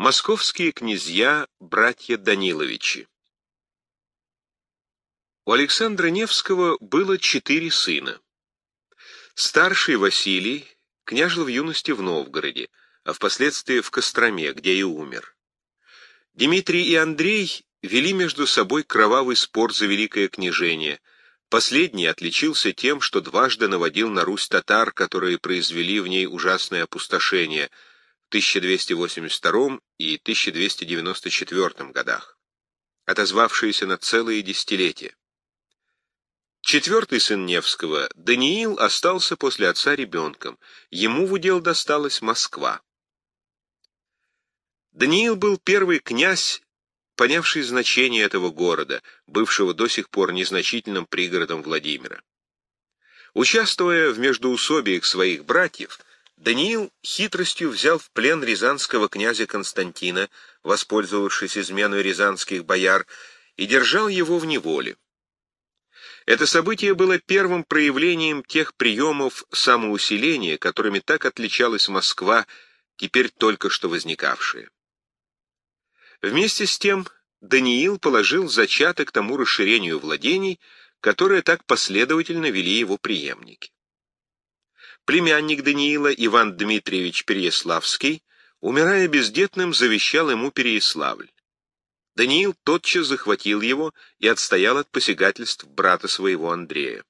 Московские князья, братья Даниловичи. У Александра Невского было четыре сына. Старший Василий княжил в юности в Новгороде, а впоследствии в Костроме, где и умер. Дмитрий и Андрей вели между собой кровавый спор за великое княжение. Последний отличился тем, что дважды наводил на Русь татар, которые произвели в ней ужасное опустошение — 1282 и 1294 годах, отозвавшиеся на целые десятилетия. Четвертый сын Невского, Даниил, остался после отца ребенком, ему в удел досталась Москва. Даниил был первый князь, понявший значение этого города, бывшего до сих пор незначительным пригородом Владимира. Участвуя в междоусобиях своих братьев, Даниил хитростью взял в плен рязанского князя Константина, воспользовавшись изменой рязанских бояр, и держал его в неволе. Это событие было первым проявлением тех приемов самоусиления, которыми так отличалась Москва, теперь только что возникавшая. Вместе с тем Даниил положил зачаток тому расширению владений, которое так последовательно вели его преемники. Племянник Даниила, Иван Дмитриевич Переяславский, умирая бездетным, завещал ему Переяславль. Даниил тотчас захватил его и отстоял от посягательств брата своего Андрея.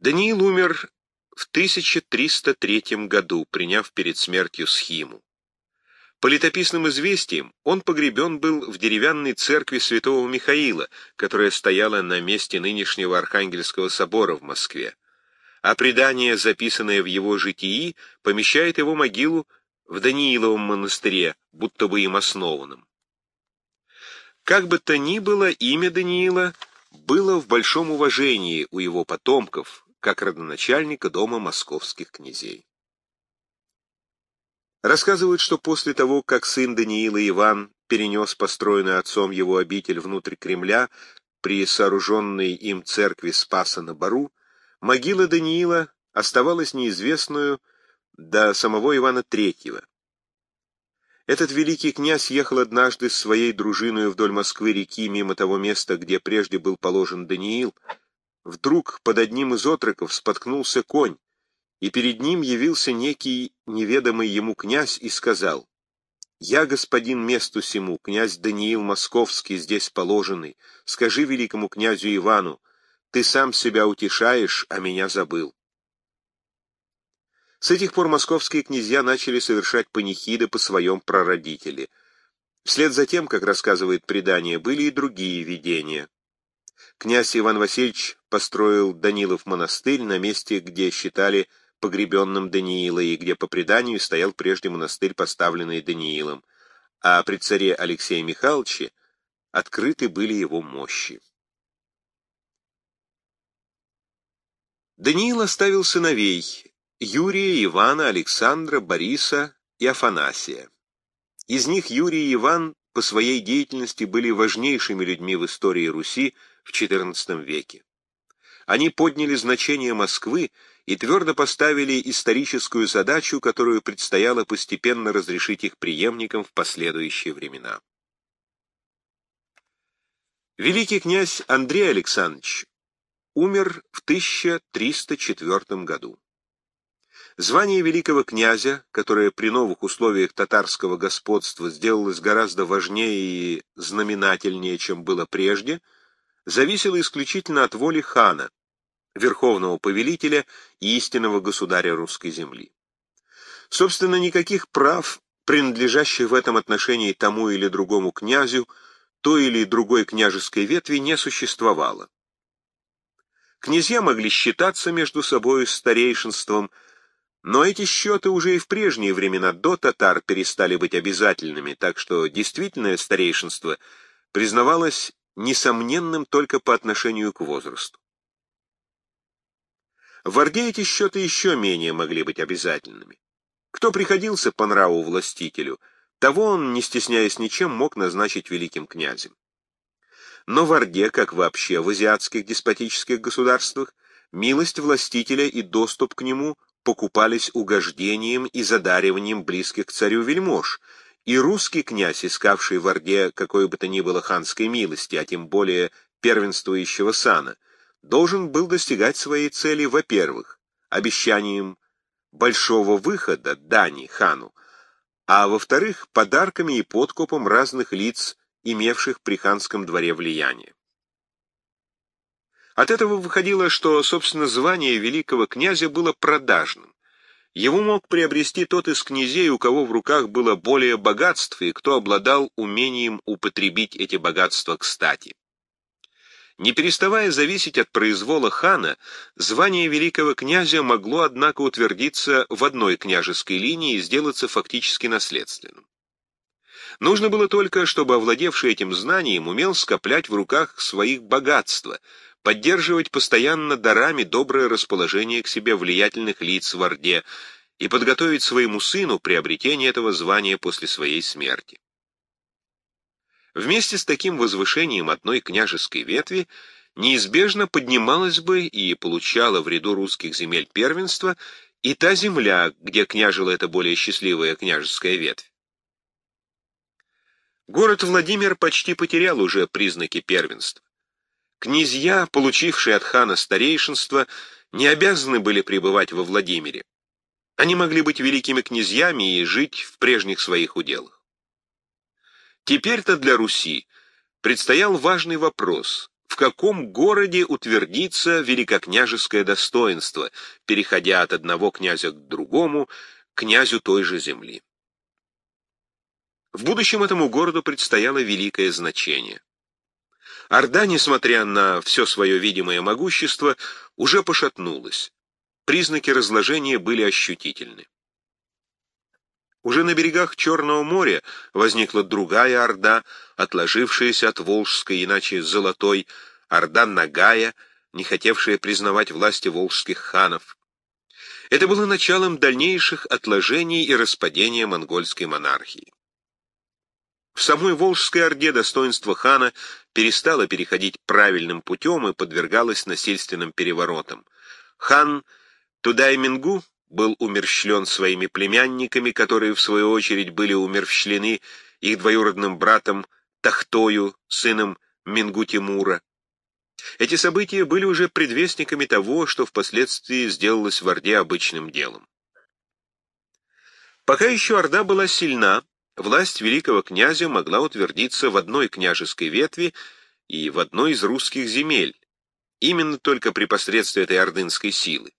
Даниил умер в 1303 году, приняв перед смертью схиму. По летописным известиям, он погребен был в деревянной церкви святого Михаила, которая стояла на месте нынешнего Архангельского собора в Москве. А предание, записанное в его житии, помещает его могилу в Данииловом монастыре, будто бы им основанном. Как бы то ни было, имя Даниила было в большом уважении у его потомков, как родоначальника дома московских князей. Рассказывают, что после того, как сын Даниила Иван перенес построенную отцом его обитель внутрь Кремля при сооруженной им церкви Спаса на Бару, могила Даниила оставалась неизвестную до самого Ивана Третьего. Этот великий князь ехал однажды с своей дружиной вдоль Москвы-реки мимо того места, где прежде был положен Даниил. Вдруг под одним из отроков споткнулся конь, и перед ним явился некий неведомый ему князь и сказал, «Я господин месту сему, князь Даниил Московский, здесь положенный, скажи великому князю Ивану, ты сам себя утешаешь, а меня забыл». С этих пор московские князья начали совершать панихиды по своем прародителе. Вслед за тем, как рассказывает предание, были и другие видения. Князь Иван Васильевич построил Данилов монастырь на месте, где считали погребенным Даниила, и где по преданию стоял прежде монастырь, поставленный Даниилом, а при царе Алексее Михайловиче открыты были его мощи. Даниил оставил сыновей Юрия, Ивана, Александра, Бориса и Афанасия. Из них Юрий и Иван по своей деятельности были важнейшими людьми в истории Руси в XIV веке. Они подняли значение Москвы и твердо поставили историческую задачу, которую предстояло постепенно разрешить их преемникам в последующие времена. Великий князь Андрей Александрович умер в 1304 году. Звание великого князя, которое при новых условиях татарского господства сделалось гораздо важнее и знаменательнее, чем было прежде, зависело исключительно от воли хана, верховного повелителя и истинного государя русской земли. Собственно, никаких прав, принадлежащих в этом отношении тому или другому князю, той или другой княжеской ветви не существовало. Князья могли считаться между собой старейшинством, но эти счеты уже и в прежние времена до татар перестали быть обязательными, так что действительное старейшинство признавалось несомненным только по отношению к возрасту. В Орде эти счеты еще менее могли быть обязательными. Кто приходился по нраву властителю, того он, не стесняясь ничем, мог назначить великим князем. Но в Орде, как вообще в азиатских деспотических государствах, милость властителя и доступ к нему покупались угождением и задариванием близких к царю вельмож, и русский князь, искавший в Орде какой бы то ни было ханской милости, а тем более первенствующего сана, должен был достигать своей цели, во-первых, обещанием большого выхода дани хану, а во-вторых, подарками и подкупом разных лиц, имевших при ханском дворе влияние. От этого выходило, что, собственно, звание великого князя было продажным. Его мог приобрести тот из князей, у кого в руках было более богатств и кто обладал умением употребить эти богатства кстати. Не переставая зависеть от произвола хана, звание великого князя могло, однако, утвердиться в одной княжеской линии и сделаться фактически наследственным. Нужно было только, чтобы овладевший этим знанием умел скоплять в руках своих богатства, поддерживать постоянно дарами доброе расположение к себе влиятельных лиц в Орде и подготовить своему сыну приобретение этого звания после своей смерти. Вместе с таким возвышением одной княжеской ветви неизбежно поднималась бы и получала в ряду русских земель первенства и та земля, где княжила эта более счастливая княжеская ветвь. Город Владимир почти потерял уже признаки первенства. Князья, получившие от хана старейшинство, не обязаны были пребывать во Владимире. Они могли быть великими князьями и жить в прежних своих уделах. Теперь-то для Руси предстоял важный вопрос, в каком городе утвердится великокняжеское достоинство, переходя от одного князя к другому, князю той же земли. В будущем этому городу предстояло великое значение. Орда, несмотря на все свое видимое могущество, уже пошатнулась. Признаки разложения были ощутительны. Уже на берегах Черного моря возникла другая орда, отложившаяся от Волжской, иначе Золотой, орда Нагая, не хотевшая признавать власти волжских ханов. Это было началом дальнейших отложений и распадения монгольской монархии. В самой Волжской Орде достоинство хана перестало переходить правильным путем и подвергалось насильственным переворотам. Хан Тудаймингу был умерщвлен своими племянниками, которые, в свою очередь, были умерщвлены их двоюродным братом Тахтою, сыном Мингу Тимура. Эти события были уже предвестниками того, что впоследствии сделалось в Орде обычным делом. Пока еще Орда была сильна, власть великого князя могла утвердиться в одной княжеской ветви и в одной из русских земель, именно только при посредстве этой ордынской силы.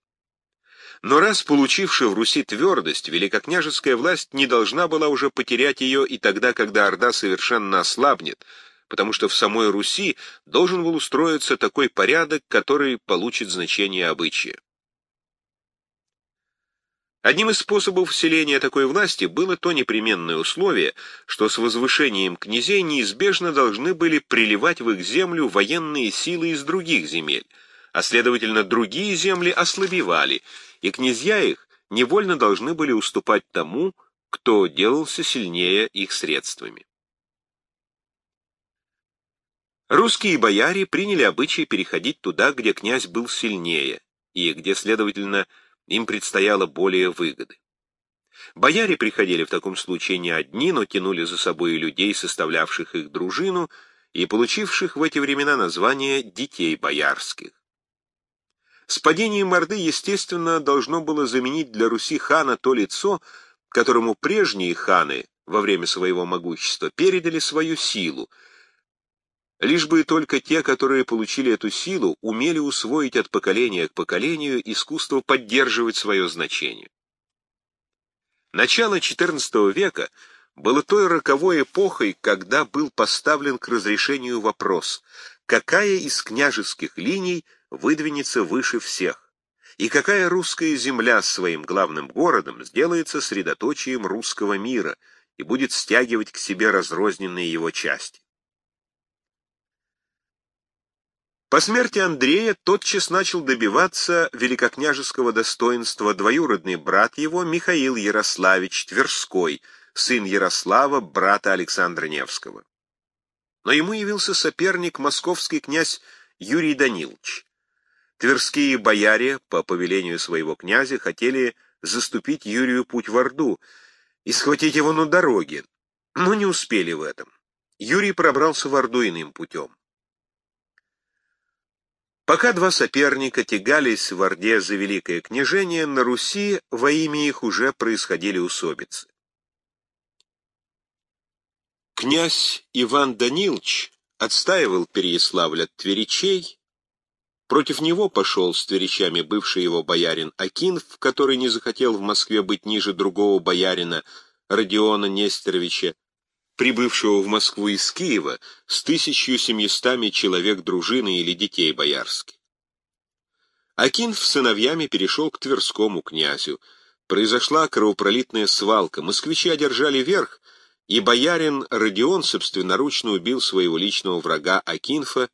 Но раз получившая в Руси твердость, великокняжеская власть не должна была уже потерять ее и тогда, когда Орда совершенно ослабнет, потому что в самой Руси должен был устроиться такой порядок, который получит значение обычая. Одним из способов вселения такой власти было то непременное условие, что с возвышением князей неизбежно должны были приливать в их землю военные силы из других земель, а следовательно другие земли ослабевали, и князья их невольно должны были уступать тому, кто делался сильнее их средствами. Русские бояре приняли обычай переходить туда, где князь был сильнее, и где, следовательно, им предстояло более выгоды. Бояре приходили в таком случае не одни, но тянули за собой людей, составлявших их дружину, и получивших в эти времена название «детей боярских». С падением Орды, естественно, должно было заменить для Руси хана то лицо, которому прежние ханы во время своего могущества передали свою силу, Лишь бы только те, которые получили эту силу, умели усвоить от поколения к поколению искусство поддерживать свое значение. Начало XIV века было той роковой эпохой, когда был поставлен к разрешению вопрос, какая из княжеских линий выдвинется выше всех, и какая русская земля с своим главным городом сделается средоточием русского мира и будет стягивать к себе разрозненные его части. По смерти Андрея тотчас начал добиваться великокняжеского достоинства двоюродный брат его Михаил Ярославич Тверской, сын Ярослава, брата Александра Невского. Но ему явился соперник московский князь Юрий Данилович. Тверские бояре, по повелению своего князя, хотели заступить Юрию путь в Орду и схватить его на дороге, но не успели в этом. Юрий пробрался в Орду иным путем. Пока два соперника тягались в Орде за великое княжение, на Руси во имя их уже происходили усобицы. Князь Иван Данилович отстаивал Переяславль от тверичей, против него пошел с тверичами бывший его боярин Акинф, который не захотел в Москве быть ниже другого боярина Родиона Нестеровича, прибывшего в Москву из Киева с тысячью семьюстами человек дружины или детей боярских. Акинф сыновьями перешел к Тверскому князю. Произошла кровопролитная свалка, москвичи одержали верх, и боярин Родион собственноручно убил своего личного врага Акинфа,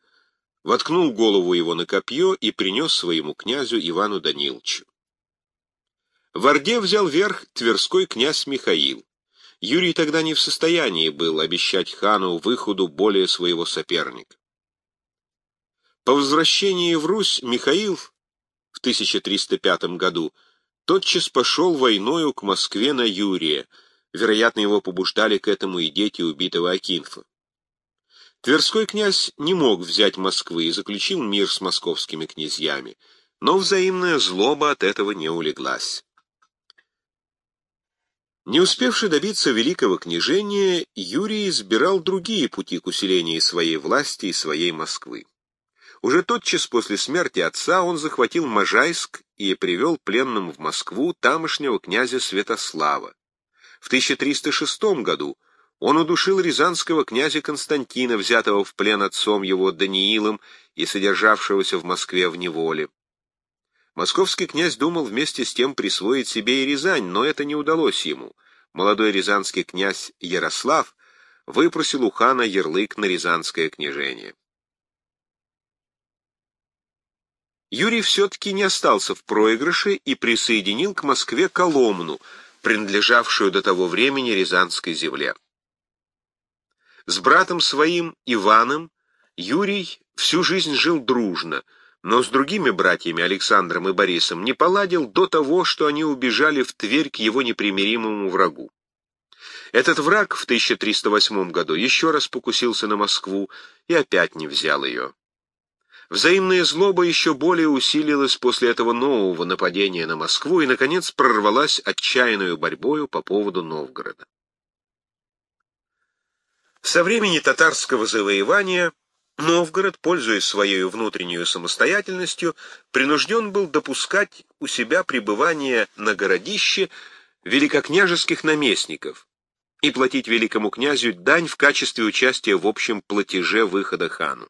воткнул голову его на копье и принес своему князю Ивану Даниловичу. В Орде взял верх тверской князь Михаил. Юрий тогда не в состоянии был обещать хану выходу более своего соперника. По возвращении в Русь Михаил в 1305 году тотчас пошел войною к Москве на Юрия, вероятно, его побуждали к этому и дети убитого Акинфа. Тверской князь не мог взять Москвы и заключил мир с московскими князьями, но взаимная злоба от этого не улеглась. Не успевший добиться великого княжения, Юрий избирал другие пути к усилению своей власти и своей Москвы. Уже тотчас после смерти отца он захватил Можайск и привел пленным в Москву тамошнего князя Святослава. В 1306 году он удушил рязанского князя Константина, взятого в плен отцом его Даниилом и содержавшегося в Москве в неволе. Московский князь думал вместе с тем присвоить себе и Рязань, но это не удалось ему. Молодой рязанский князь Ярослав выпросил у хана ярлык на рязанское княжение. Юрий все-таки не остался в проигрыше и присоединил к Москве Коломну, принадлежавшую до того времени Рязанской земле. С братом своим, Иваном, Юрий всю жизнь жил дружно — но с другими братьями Александром и Борисом не поладил до того, что они убежали в Тверь к его непримиримому врагу. Этот враг в 1308 году еще раз покусился на Москву и опять не взял ее. Взаимная злоба еще более усилилась после этого нового нападения на Москву и, наконец, прорвалась отчаянную борьбою по поводу Новгорода. Со времени татарского завоевания Новгород, пользуясь своей внутренней самостоятельностью, принужден был допускать у себя пребывание на городище великокняжеских наместников и платить великому князю дань в качестве участия в общем платеже выхода хану.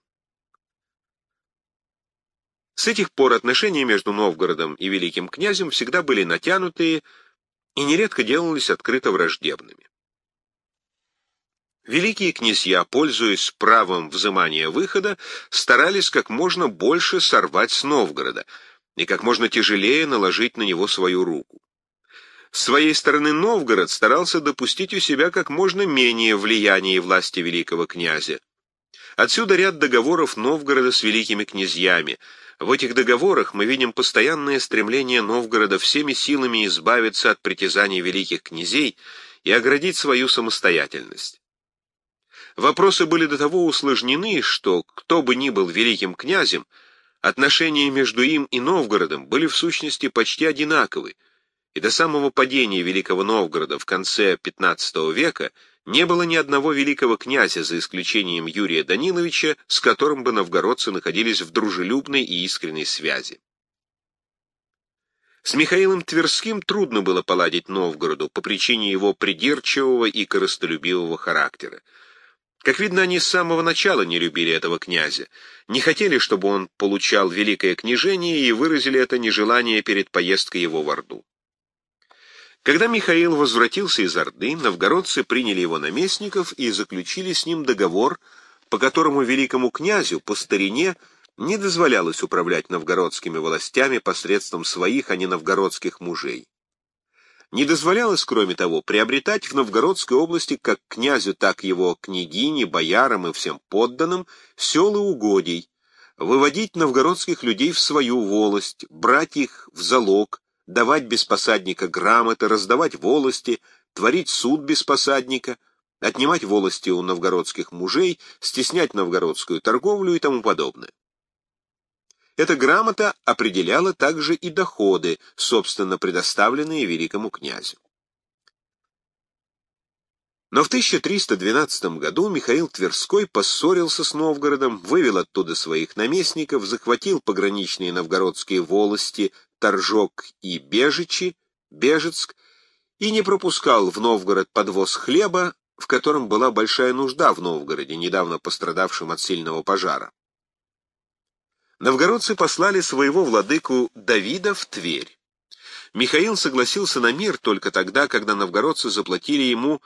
С этих пор отношения между Новгородом и великим князем всегда были натянутые и нередко делались открыто враждебными. Великие князья, пользуясь правом взимания выхода, старались как можно больше сорвать с Новгорода и как можно тяжелее наложить на него свою руку. С своей стороны Новгород старался допустить у себя как можно менее влияния и власти великого князя. Отсюда ряд договоров Новгорода с великими князьями. В этих договорах мы видим постоянное стремление Новгорода всеми силами избавиться от притязаний великих князей и оградить свою самостоятельность. Вопросы были до того усложнены, что, кто бы ни был великим князем, отношения между им и Новгородом были в сущности почти одинаковы, и до самого падения Великого Новгорода в конце XV века не было ни одного великого князя, за исключением Юрия Даниловича, с которым бы новгородцы находились в дружелюбной и искренней связи. С Михаилом Тверским трудно было поладить Новгороду по причине его придирчивого и корыстолюбивого характера. Как видно, они с самого начала не любили этого князя, не хотели, чтобы он получал великое княжение и выразили это нежелание перед поездкой его в Орду. Когда Михаил возвратился из Орды, новгородцы приняли его наместников и заключили с ним договор, по которому великому князю по старине не дозволялось управлять новгородскими властями посредством своих, а не новгородских мужей. Не дозволялось, кроме того, приобретать в Новгородской области как князю, так его княгине, боярам и всем подданным сел и угодий, выводить новгородских людей в свою волость, брать их в залог, давать без посадника грамоты, раздавать волости, творить суд без посадника, отнимать волости у новгородских мужей, стеснять новгородскую торговлю и тому подобное. Эта грамота определяла также и доходы, собственно предоставленные великому князю. Но в 1312 году Михаил Тверской поссорился с Новгородом, вывел оттуда своих наместников, захватил пограничные новгородские волости Торжок и Бежичи, Бежецк, и не пропускал в Новгород подвоз хлеба, в котором была большая нужда в Новгороде, недавно пострадавшем от сильного пожара. Новгородцы послали своего владыку Давида в Тверь. Михаил согласился на мир только тогда, когда новгородцы заплатили ему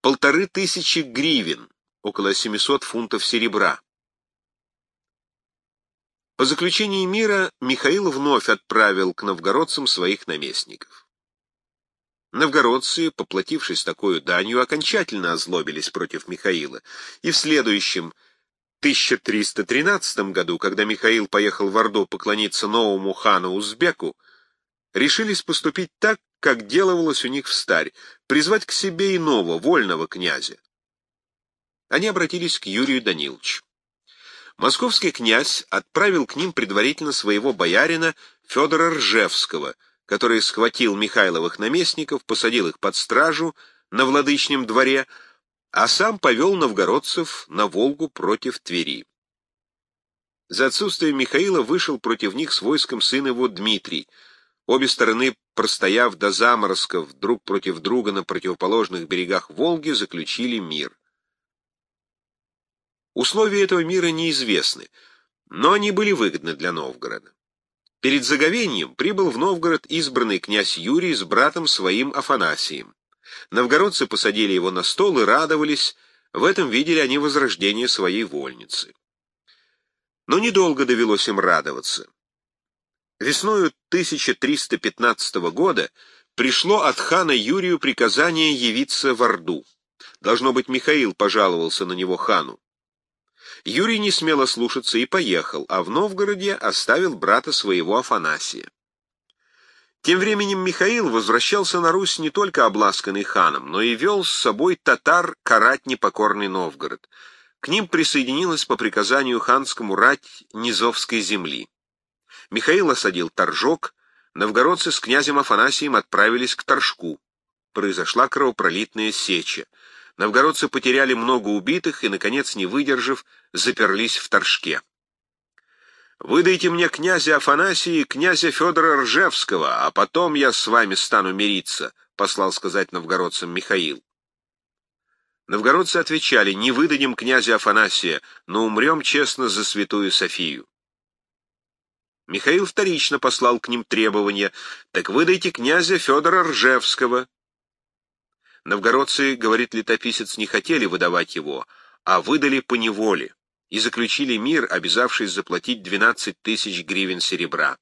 полторы тысячи гривен, около 700 фунтов серебра. По заключении мира Михаил вновь отправил к новгородцам своих наместников. Новгородцы, поплатившись такой данью, окончательно озлобились против Михаила, и в следующем 1313 году, когда Михаил поехал в Орду поклониться новому хану Узбеку, решились поступить так, как делалось у них в старь, призвать к себе иного, вольного князя. Они обратились к Юрию Даниловичу. Московский князь отправил к ним предварительно своего боярина Федора Ржевского, который схватил Михайловых наместников, посадил их под стражу на владычном дворе, а сам повел новгородцев на Волгу против Твери. За отсутствие Михаила вышел против них с войском сын его Дмитрий. Обе стороны, простояв до заморозков друг против друга на противоположных берегах Волги, заключили мир. Условия этого мира неизвестны, но они были выгодны для Новгорода. Перед заговением прибыл в Новгород избранный князь Юрий с братом своим Афанасием. Новгородцы посадили его на стол и радовались, в этом видели они возрождение своей вольницы. Но недолго довелось им радоваться. Весною 1315 года пришло от хана Юрию приказание явиться в Орду. Должно быть, Михаил пожаловался на него хану. Юрий не смело слушаться и поехал, а в Новгороде оставил брата своего Афанасия. Тем временем Михаил возвращался на Русь не только обласканный ханом, но и вел с собой татар карать непокорный Новгород. К ним присоединилась по приказанию ханскому рать Низовской земли. Михаил осадил Торжок, новгородцы с князем Афанасием отправились к Торжку. Произошла кровопролитная сеча. Новгородцы потеряли много убитых и, наконец, не выдержав, заперлись в Торжке. Выдайте мне князя Афанасия и князя Федора Ржевского, а потом я с вами стану мириться», — послал сказать новгородцам Михаил. Новгородцы отвечали, «Не выдадим князя Афанасия, но умрем честно за святую Софию». Михаил вторично послал к ним требования, «Так выдайте князя Федора Ржевского». Новгородцы, говорит летописец, не хотели выдавать его, а выдали по неволе и заключили мир, обязавшись заплатить 12 тысяч гривен серебра.